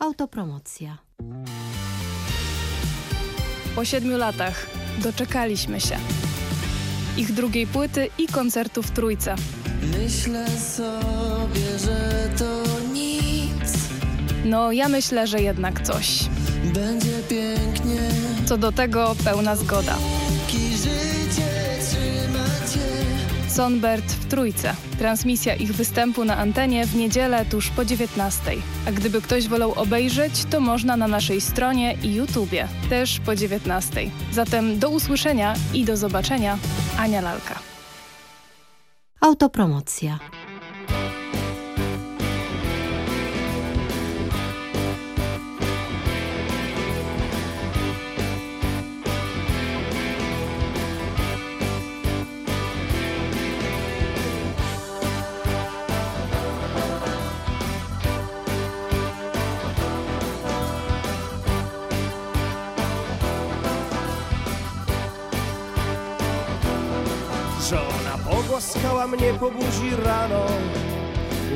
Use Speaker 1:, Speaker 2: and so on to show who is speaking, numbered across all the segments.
Speaker 1: Autopromocja.
Speaker 2: Po siedmiu latach doczekaliśmy się. Ich drugiej płyty i koncertu w Trójce.
Speaker 3: Myślę sobie, że to nic.
Speaker 2: No, ja myślę, że jednak coś.
Speaker 3: Będzie pięknie.
Speaker 2: Co do tego pełna zgoda. Sonbert w Trójce. Transmisja ich występu na antenie w niedzielę tuż po 19. A gdyby ktoś wolał obejrzeć, to można na naszej stronie i YouTubie, też po 19. Zatem do usłyszenia i do zobaczenia. Ania Lalka.
Speaker 1: Autopromocja.
Speaker 4: Buzi rano.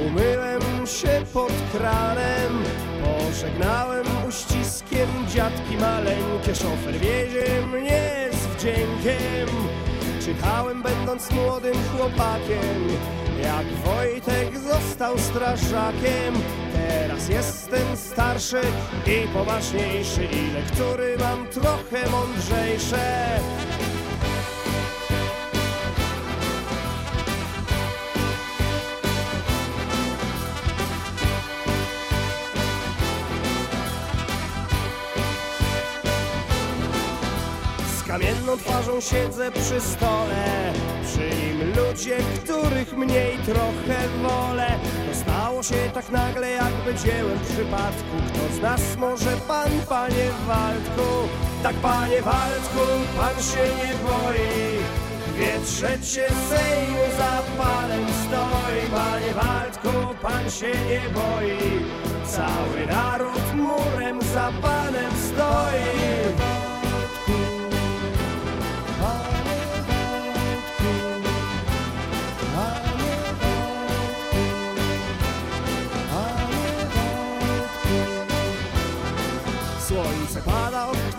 Speaker 4: Umyłem się pod kranem Pożegnałem uściskiem dziadki maleńkie. Szofer wiezie mnie z wdziękiem. Czytałem będąc młodym chłopakiem Jak Wojtek został strażakiem. Teraz jestem starszy i poważniejszy I lektury mam trochę mądrzejsze kamienną twarzą siedzę przy stole. Przy nim ludzie, których mniej trochę wolę. To stało się tak nagle jakby dziełem przypadku. Kto z nas może pan, panie Waldku? Tak panie Waldku, pan się nie boi. Dwie trzecie Sejmu za panem stoi. Panie Waldku, pan się nie boi. Cały naród murem za panem stoi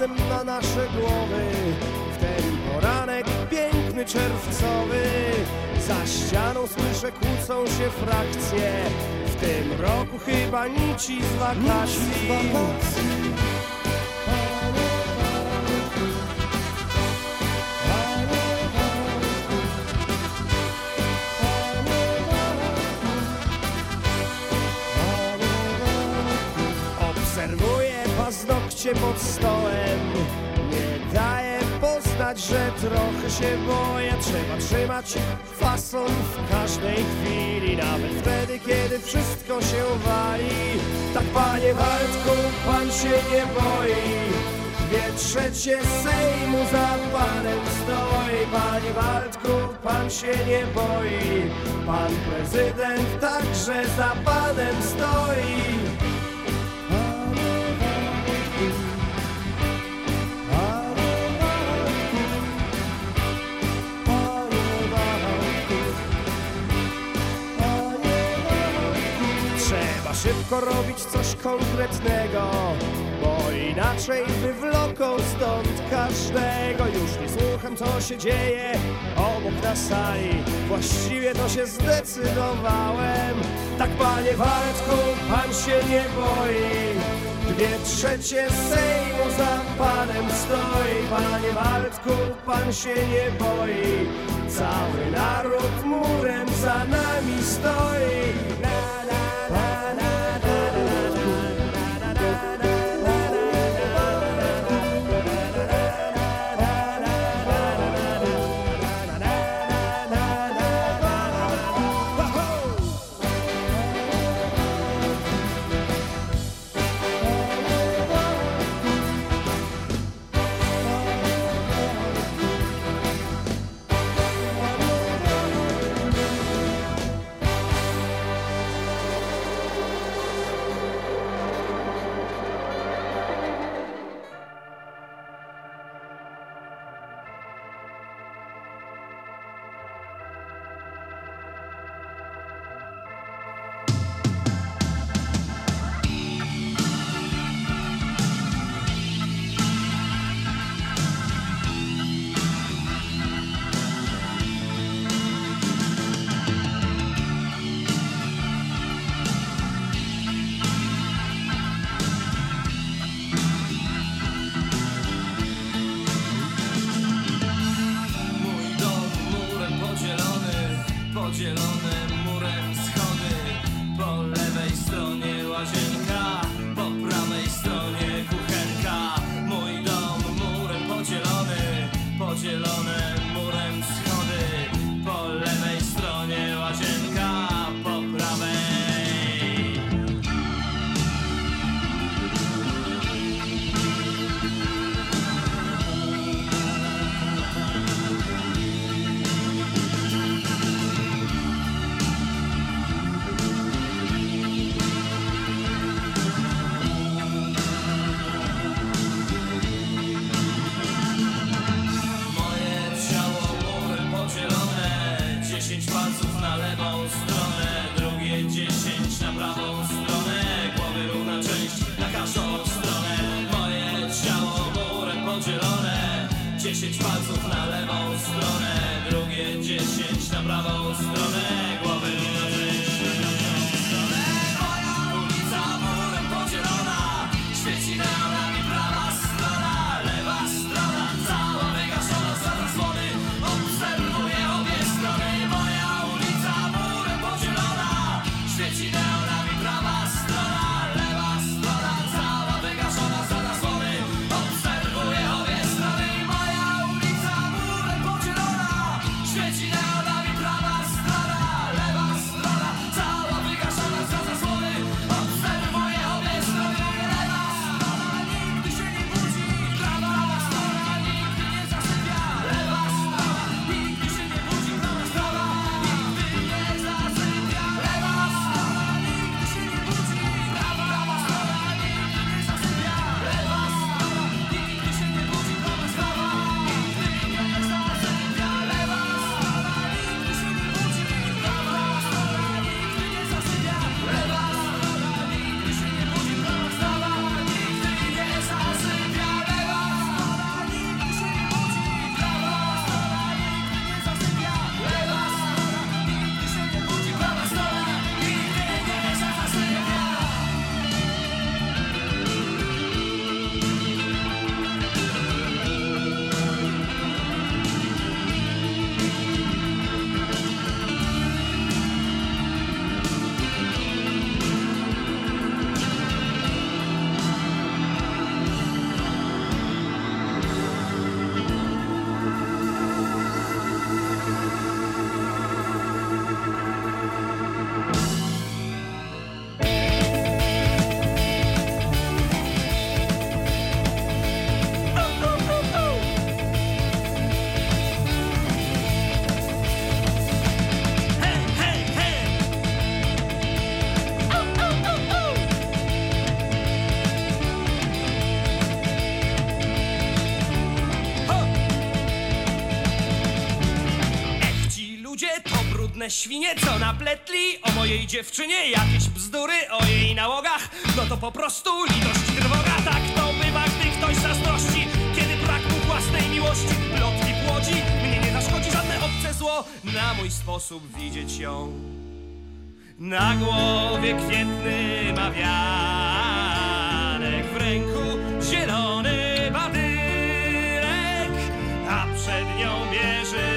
Speaker 4: na nasze głowy. W ten poranek piękny czerwcowy. Za ścianą słyszę kłócą się frakcje. W tym roku chyba nici z wakacji. Obserwuję pod stołem. Nie daje poznać, że trochę się boję. Trzeba trzymać fason w każdej chwili Nawet wtedy, kiedy wszystko się wali. Tak panie Waldku, pan się nie boi. Dwie trzecie Sejmu za panem stoi. Panie Waldku, pan się nie boi. Pan prezydent także za panem stoi Szybko robić coś konkretnego Bo inaczej wywloką stąd każdego. Już nie słucham co się dzieje obok na sali. Właściwie to się zdecydowałem. Tak panie Waldku, pan się nie boi. Dwie trzecie Sejmu za panem stoi. Panie Waldku, pan się nie boi. Cały naród murem za nami stoi. Na, na,
Speaker 1: to brudne świnie, co napletli o mojej dziewczynie jakieś bzdury o jej nałogach. No to po prostu litość trwoga, tak to bywa, gdy ktoś zazdrości. Kiedy brak mu własnej miłości, plotki płodzi, mnie nie zaszkodzi żadne obce zło. Na mój sposób widzieć ją. Na głowie kwietny ma wianek, w ręku zielony badyrek, a przed nią bierze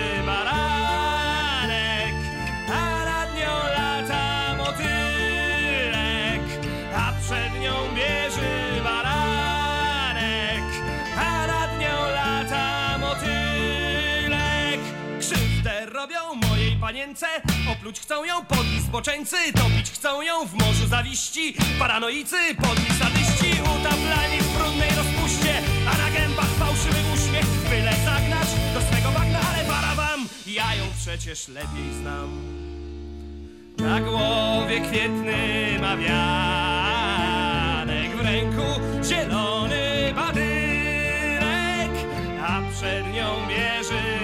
Speaker 1: panience, opluć chcą ją podli zboczeńcy, topić chcą ją w morzu zawiści, paranoicy, podli sadyści, utaplani w brudnej rozpuście, a na gębach fałszywy uśmiech, byle zagnać do swego bagna, ale para wam, ja ją przecież lepiej znam. Na głowie kwietny ma wianek, w ręku zielony badyrek, a przed nią bierze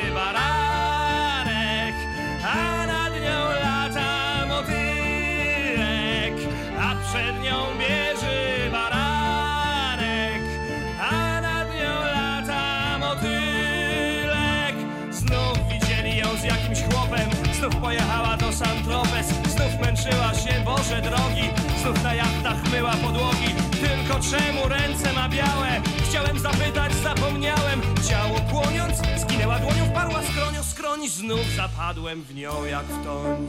Speaker 1: męczyła się, Boże drogi, znów na jachtach myła podłogi. Tylko czemu ręce ma białe? Chciałem zapytać, zapomniałem. Ciało płoniąc, zginęła dłonią, wparła skronio skroń, znów zapadłem w nią jak w toń.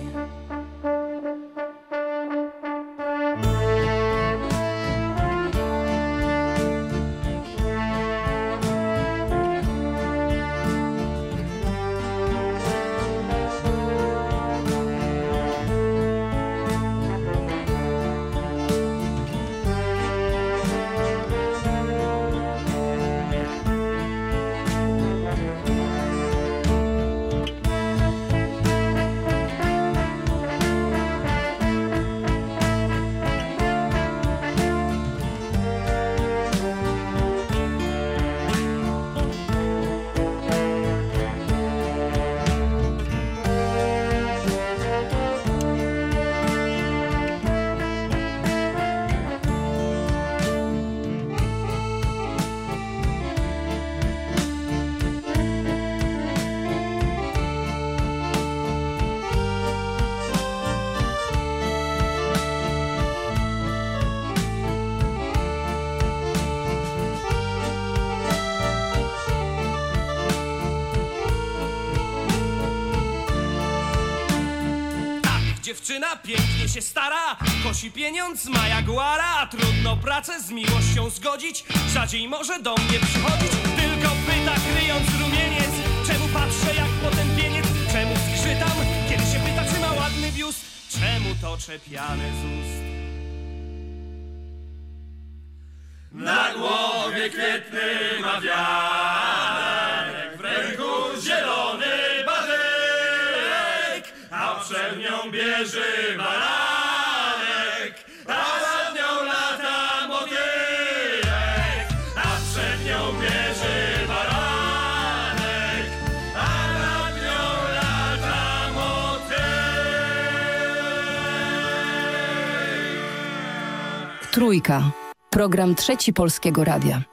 Speaker 1: Dziewczyna pięknie się stara. Kosi pieniądz, ma jaguara trudno pracę z miłością zgodzić. Rzadziej może do mnie przychodzić Tylko pyta kryjąc rumieniec. Czemu patrzę jak potępieniec Czemu skrzytam, kiedy się pyta czy ma ładny biust? Czemu to czepiane z ust? Na głowie kwietny ma wianek bierze baranek A nad nią lata motylek A przed nią bierze baranek A nad nią lata motylek
Speaker 5: Trójka. Program Trzeci Polskiego Radia.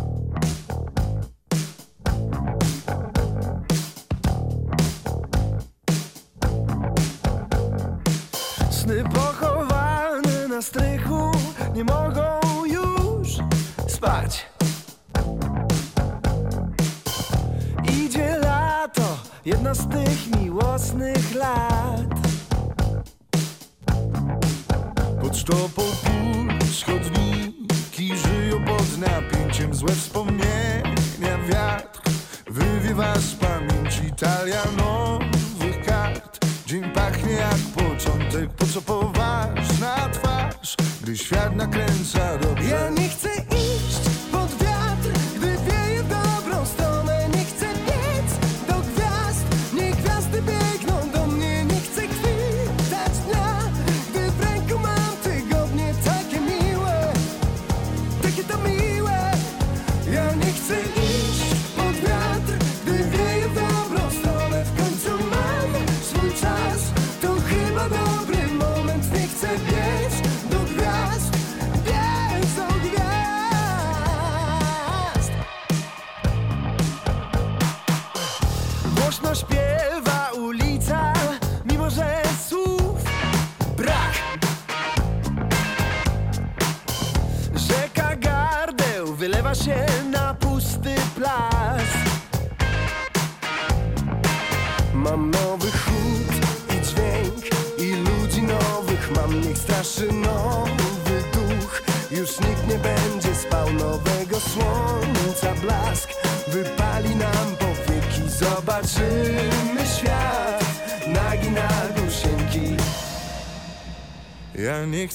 Speaker 6: Tylko po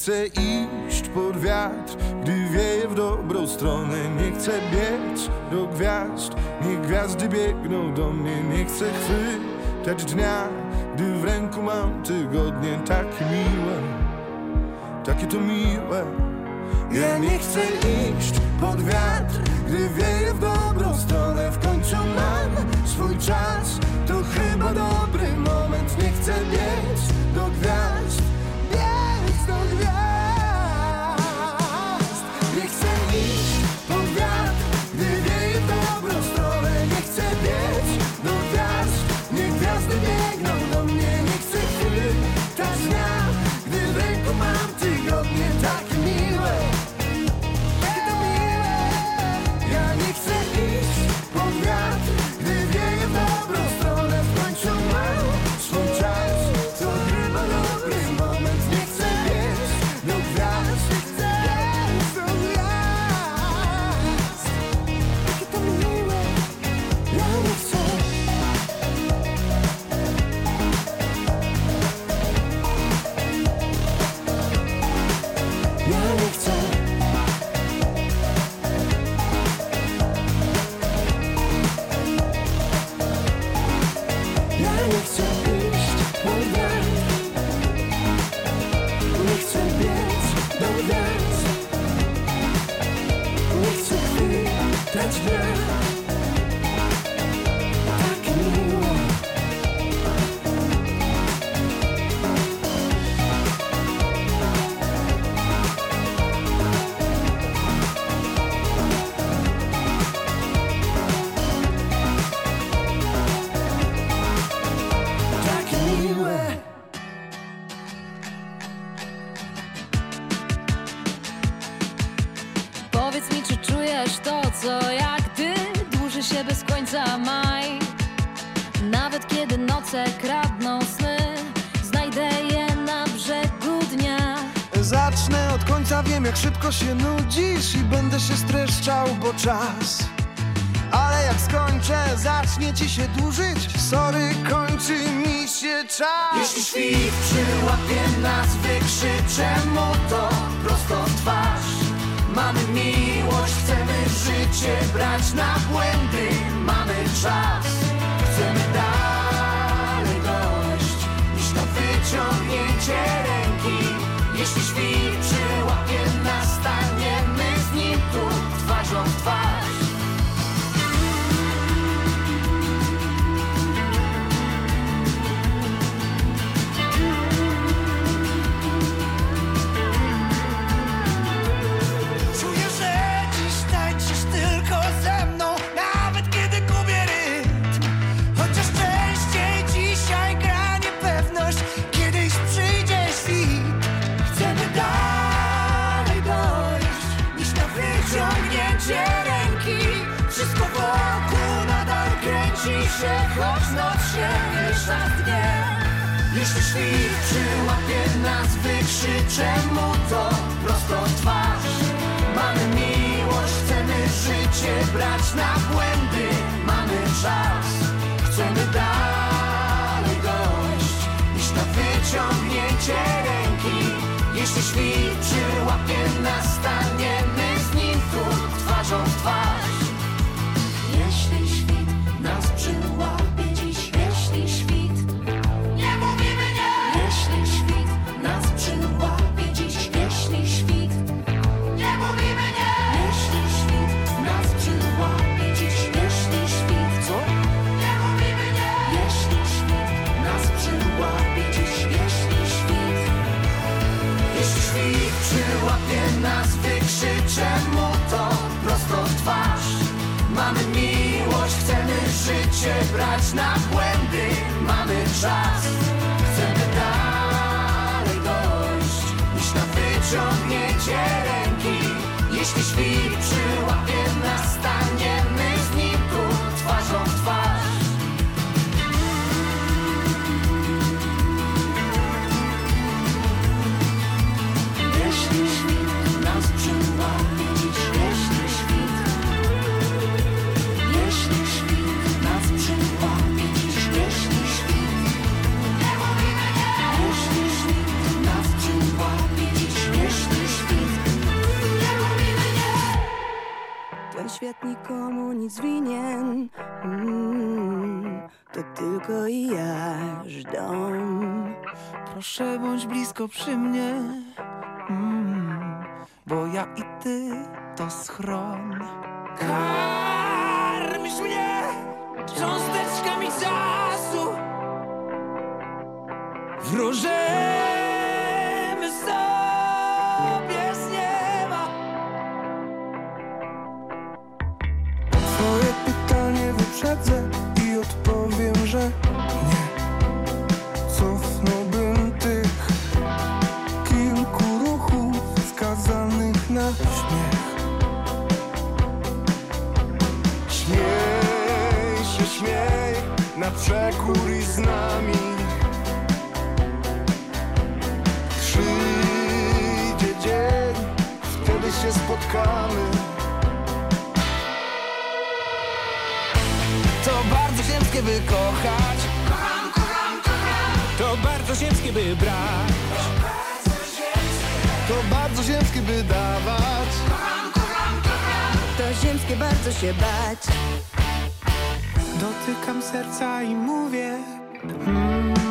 Speaker 4: chcę iść pod wiatr, gdy wieje w dobrą stronę. Nie chcę biec do gwiazd, nie
Speaker 6: gwiazdy biegną do mnie. Nie chcę chwytać dnia, gdy w ręku mam tygodnie. Tak miłe, takie to miłe.
Speaker 4: Ja nie chcę iść pod wiatr, gdy wieje w dobrą stronę. W końcu mam swój czas, to chyba dobry moment. Nie chcę biec. czas. Ale jak skończę, zacznie ci się dłużyć. Sorry, kończy mi się czas.
Speaker 7: Jeśli świt przyłapie nas, wykrzyczę mu to prosto w twarz. Mamy miłość, chcemy życie brać na błędy. Mamy czas, chcemy dalej dojść. Niż na wyciągnięcie ręki. Jeśli świt
Speaker 5: się, choć noc się miesza w dnie. Jeśli świt przyłapie nas, wykrzyczę mu to prosto w twarz. Mamy miłość, chcemy życie brać na błędy. Mamy czas, chcemy dalej dojść. Niż na wyciągnięcie ręki. Jeśli świt przyłapie nas, staniemy z nim tu twarzą w twarz życie brać na błędy. Mamy czas, chcemy dalej dojść Niż na wyciągnięcie ręki. Jeśli świt przyłapie nas, staniemy
Speaker 3: świat nikomu nic winien. Mm, To tylko i jaż dom.
Speaker 8: Proszę bądź blisko przy mnie. Mm, Bo ja i ty to schron.
Speaker 5: Karmisz mnie cząsteczkami czasu. Wróżymy sobie
Speaker 4: i odpowiem, że nie. Cofnąłbym tych kilku ruchów skazanych na śmiech. Śmiej się, śmiej na przekór i z nami. Przyjdzie dzień, wtedy się spotkamy
Speaker 8: ziemskie by kochać To bardzo ziemskie by brać.
Speaker 4: To bardzo ziemskie by dawać.
Speaker 3: To ziemskie bardzo się bać.
Speaker 8: Dotykam serca i mówię mm,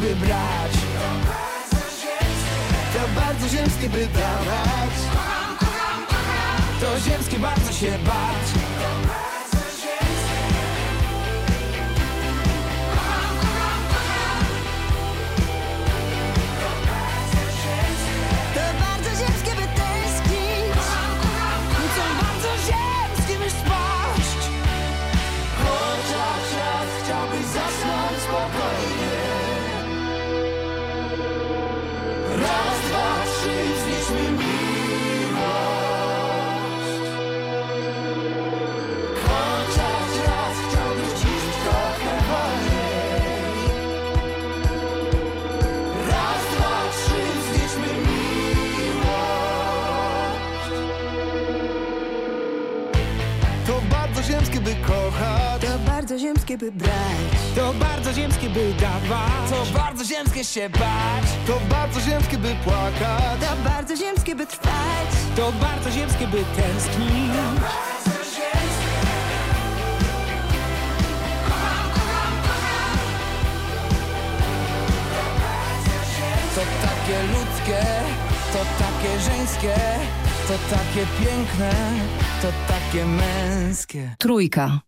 Speaker 5: by
Speaker 8: brać.
Speaker 5: To bardzo ziemskie by dawać.
Speaker 8: To ziemskie bardzo się bać
Speaker 3: ziemskie by brać.
Speaker 8: To bardzo ziemskie by dawać. To bardzo ziemskie się bać.
Speaker 4: To bardzo ziemskie by płakać.
Speaker 3: To bardzo ziemskie by trwać.
Speaker 8: To bardzo ziemskie by tęsknić. To takie ludzkie, to takie żeńskie To takie piękne, to takie męskie.
Speaker 5: Trójka.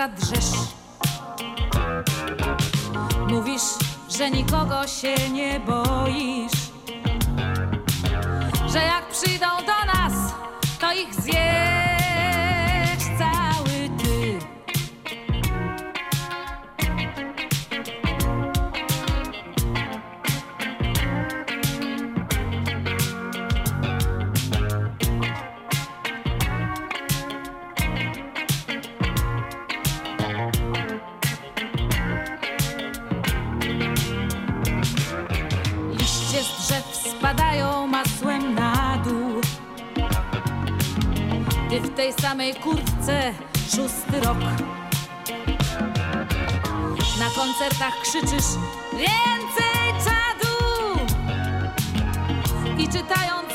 Speaker 9: страт же I czytając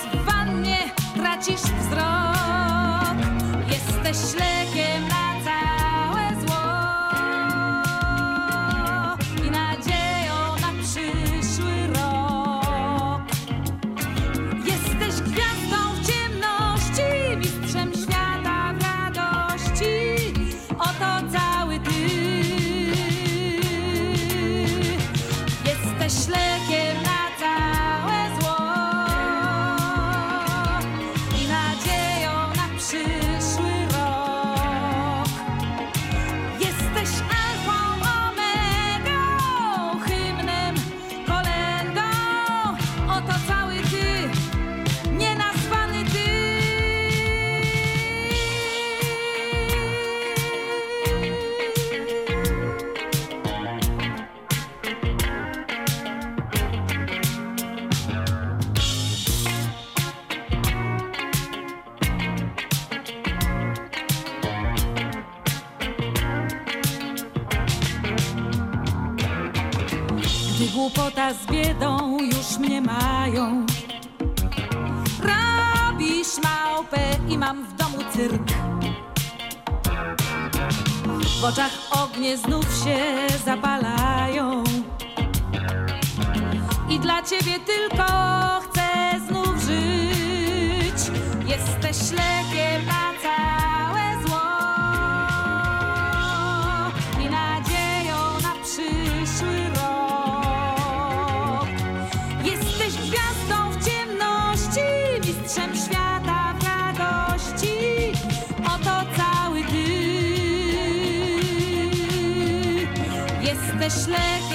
Speaker 9: verschlecken.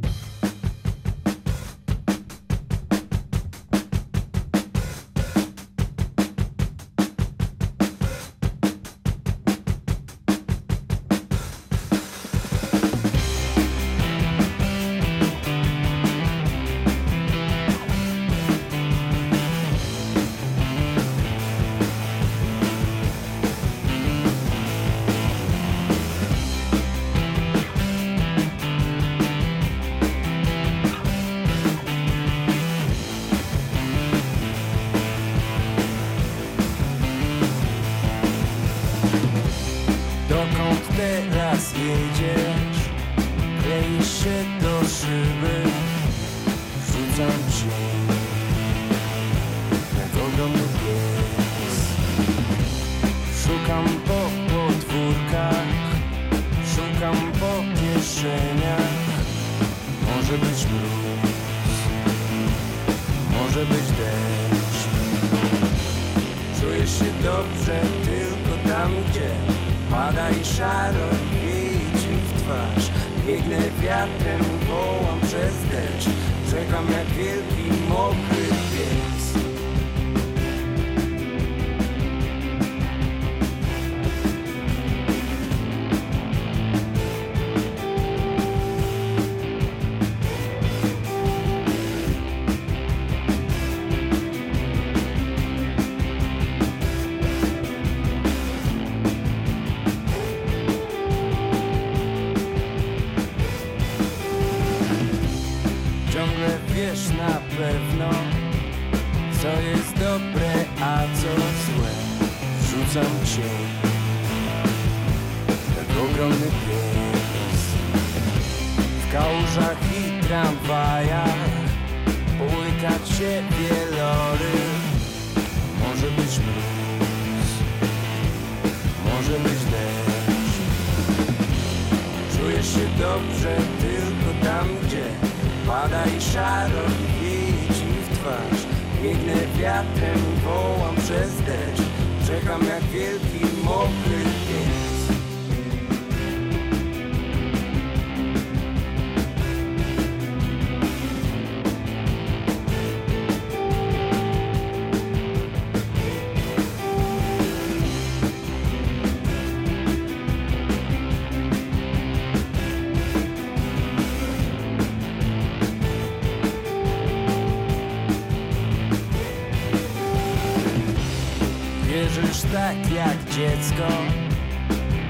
Speaker 10: Tak jak dziecko,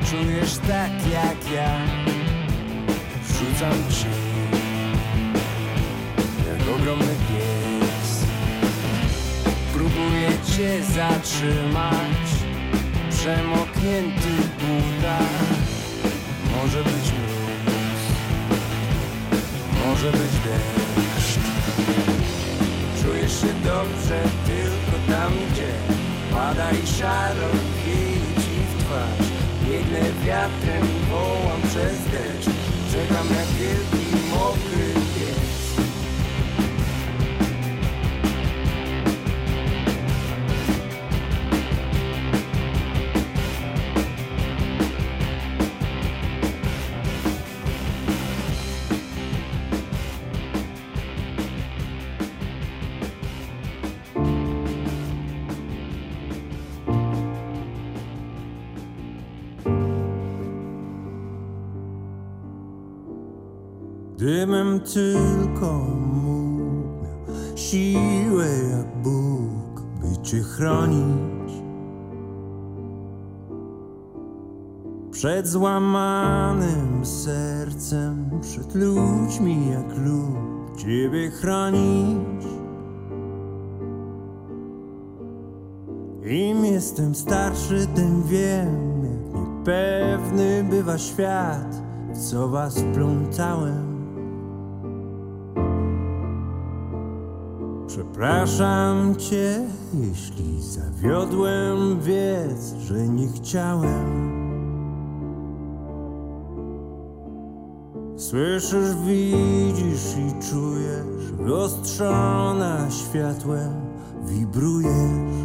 Speaker 8: czujesz tak jak ja. Rzucam cię Jak ogromny pies. Próbuję cię zatrzymać. W przemokniętych butach Może być mróz Może być deszcz. Czujesz się dobrze tylko tam, gdzie Pada i szaro wieje ci w twarz. Biegnę wiatrem i wołam przez deszcz. Czekam jak wielki mokry
Speaker 11: tylko mógł siłę jak Bóg, by Cię chronić przed złamanym sercem, przed ludźmi jak lud, Ciebie chronić. Im jestem starszy, tym wiem, jak niepewny bywa świat, w co was wplątałem. Przepraszam cię, jeśli zawiodłem, wiedz, że nie chciałem. Słyszysz, widzisz i czujesz, wyostrzona światłem, wibrujesz.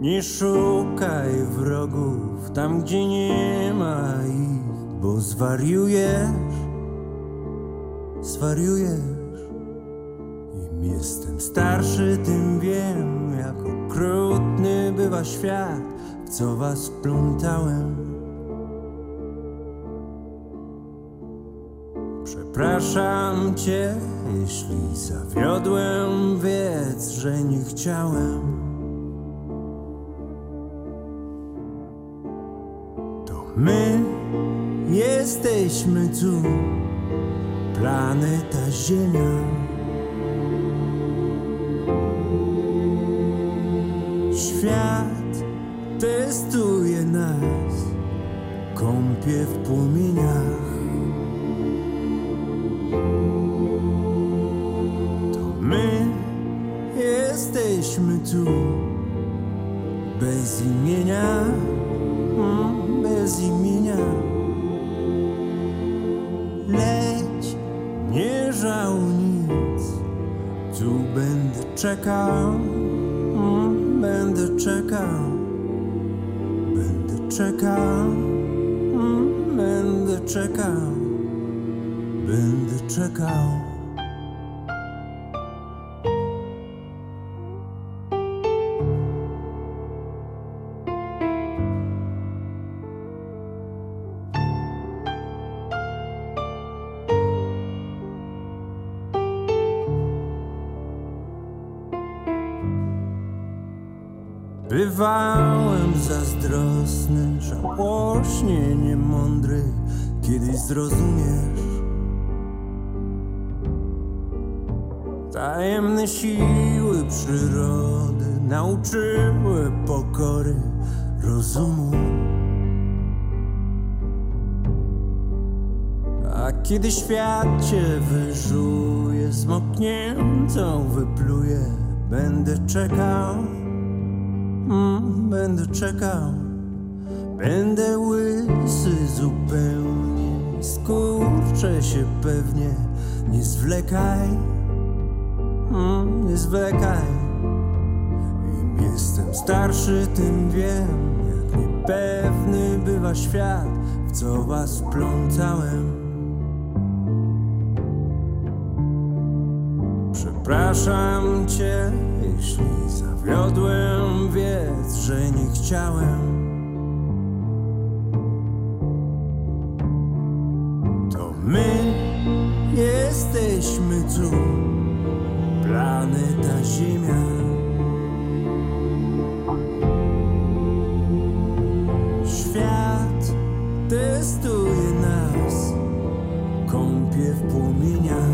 Speaker 11: Nie szukaj wrogów tam, gdzie nie ma ich, bo zwariujesz, zwariujesz. Im jestem starszy, tym wiem, jak okrutny bywa świat, w co was wplątałem. Przepraszam cię, jeśli zawiodłem, wiedz, że nie chciałem. To my jesteśmy tu, planeta Ziemia. Świat testuje nas, kąpie w płomieniach. To my jesteśmy tu, bez imienia, mm, bez imienia. Czekał, mm, będę czekał, będę czekał, mm, będę czekał, będę czekał. Żałośnie niemądry, kiedyś zrozumiesz. Tajemne siły przyrody nauczyły pokory rozumu. A kiedy świat cię wyżuje, zmokniętą wypluje, będę czekał. Mm, będę czekał, będę łysy zupełnie, skurczę się pewnie, nie zwlekaj, mm, nie zwlekaj. Im jestem starszy, tym wiem, jak niepewny bywa świat, w co was wplątałem. Przepraszam cię, jeśli zawiodłem, wiedz, że nie chciałem. My jesteśmy tu, planeta Ziemia.
Speaker 12: Świat testuje nas, kąpie w płomieniach.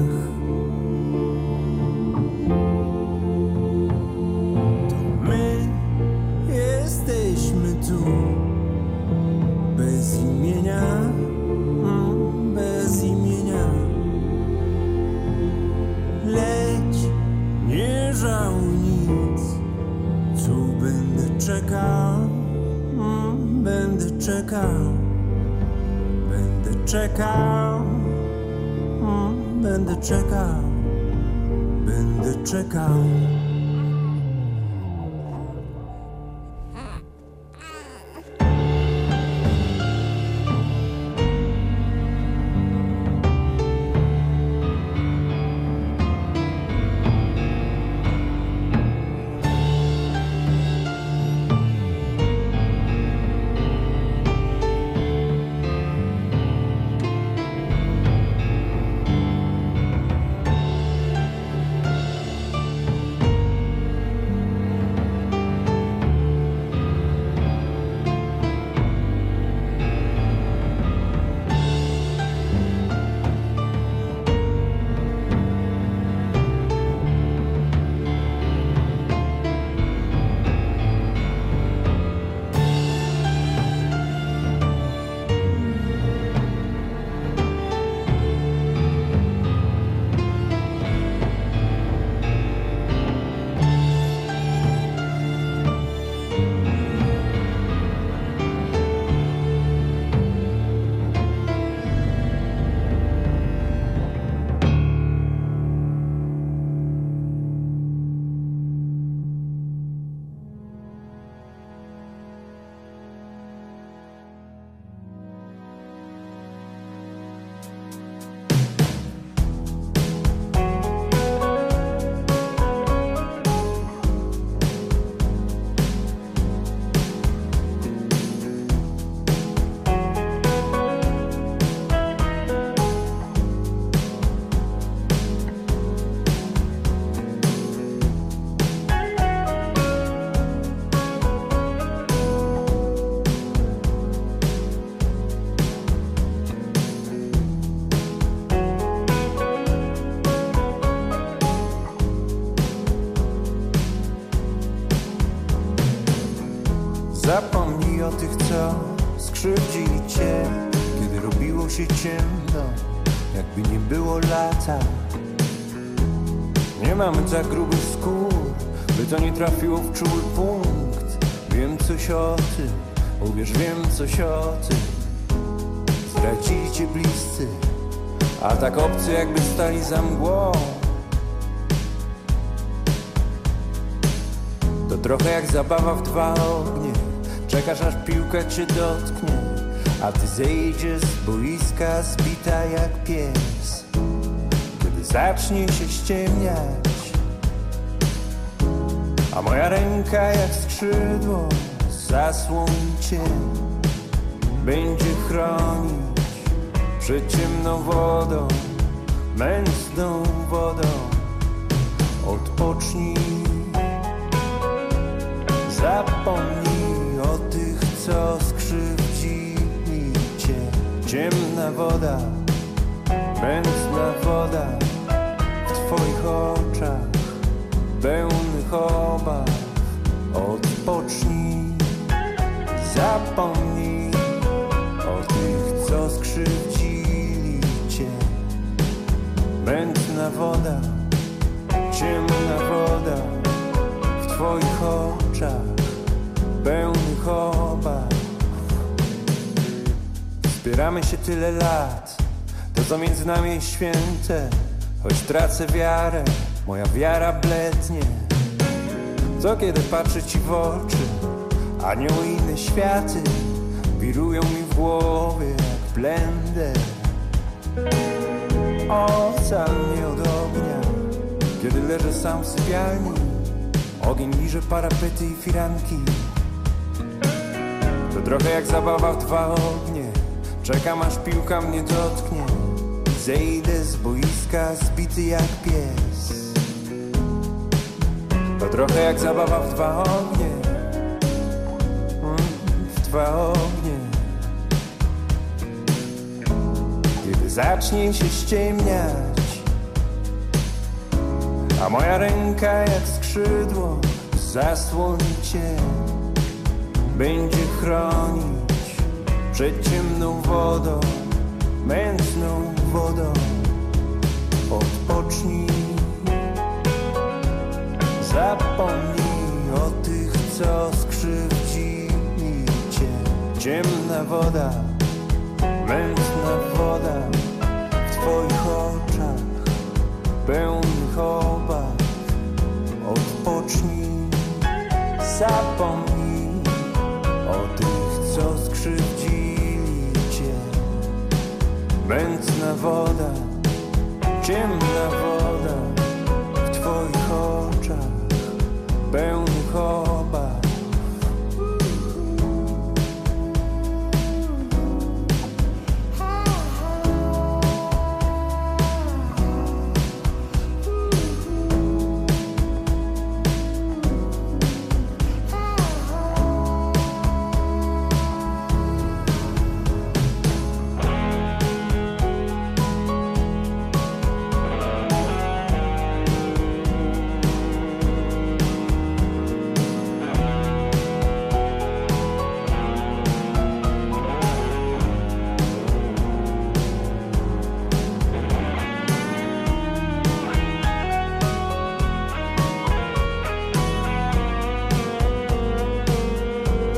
Speaker 12: Czekał, będę czekał, będę czekał.
Speaker 11: Ciemno, jakby nie było lata. Nie mamy za grubych skór, by to nie trafiło w czuły punkt. Wiem coś o tym, uwierz, wiem coś o tym. Zdradzili cię bliscy, a tak obcy jakby stali za mgłą. To trochę jak zabawa w dwa ognie. Czekasz aż piłka cię dotknie A ty zejdziesz z boiska zbita jak pies. Kiedy zacznie się ściemniać A moja ręka jak skrzydło zasłoni cię Będzie chronić przed ciemną wodą Mętną wodą. Odpocznij Zapomnij o tych, co Ciemna woda, mętna woda W twoich oczach, pełnych obaw. Odpocznij, zapomnij o tych, co skrzywdzili cię. Mętna woda, ciemna woda w twoich oczach pełnych obaw Wspieramy się tyle lat To co między nami jest święte. Choć tracę wiarę Moja wiara blednie. Co kiedy patrzę ci w oczy Anioły i inne światy Wirują mi w głowie jak blender Ocal mnie od ognia Kiedy leżę sam w sypialni. Ogień liże parapety i firanki. To trochę jak zabawa w dwa ognie Czekam aż piłka mnie dotknie. Zejdę z boiska zbity jak pies. To trochę jak zabawa w dwa ognie. Mm, W dwa ognie. Kiedy zacznie się ściemniać A moja ręka jak skrzydło zasłoni cię Będzie chronić przed ciemną wodą, mętną wodą. Odpocznij, zapomnij o tych, co skrzywdzili cię. Ciemna woda, mętna woda w twoich oczach, pełnych obaw. Odpocznij, zapomnij Mętna woda, ciemna woda w twoich oczach, pełnych obaw.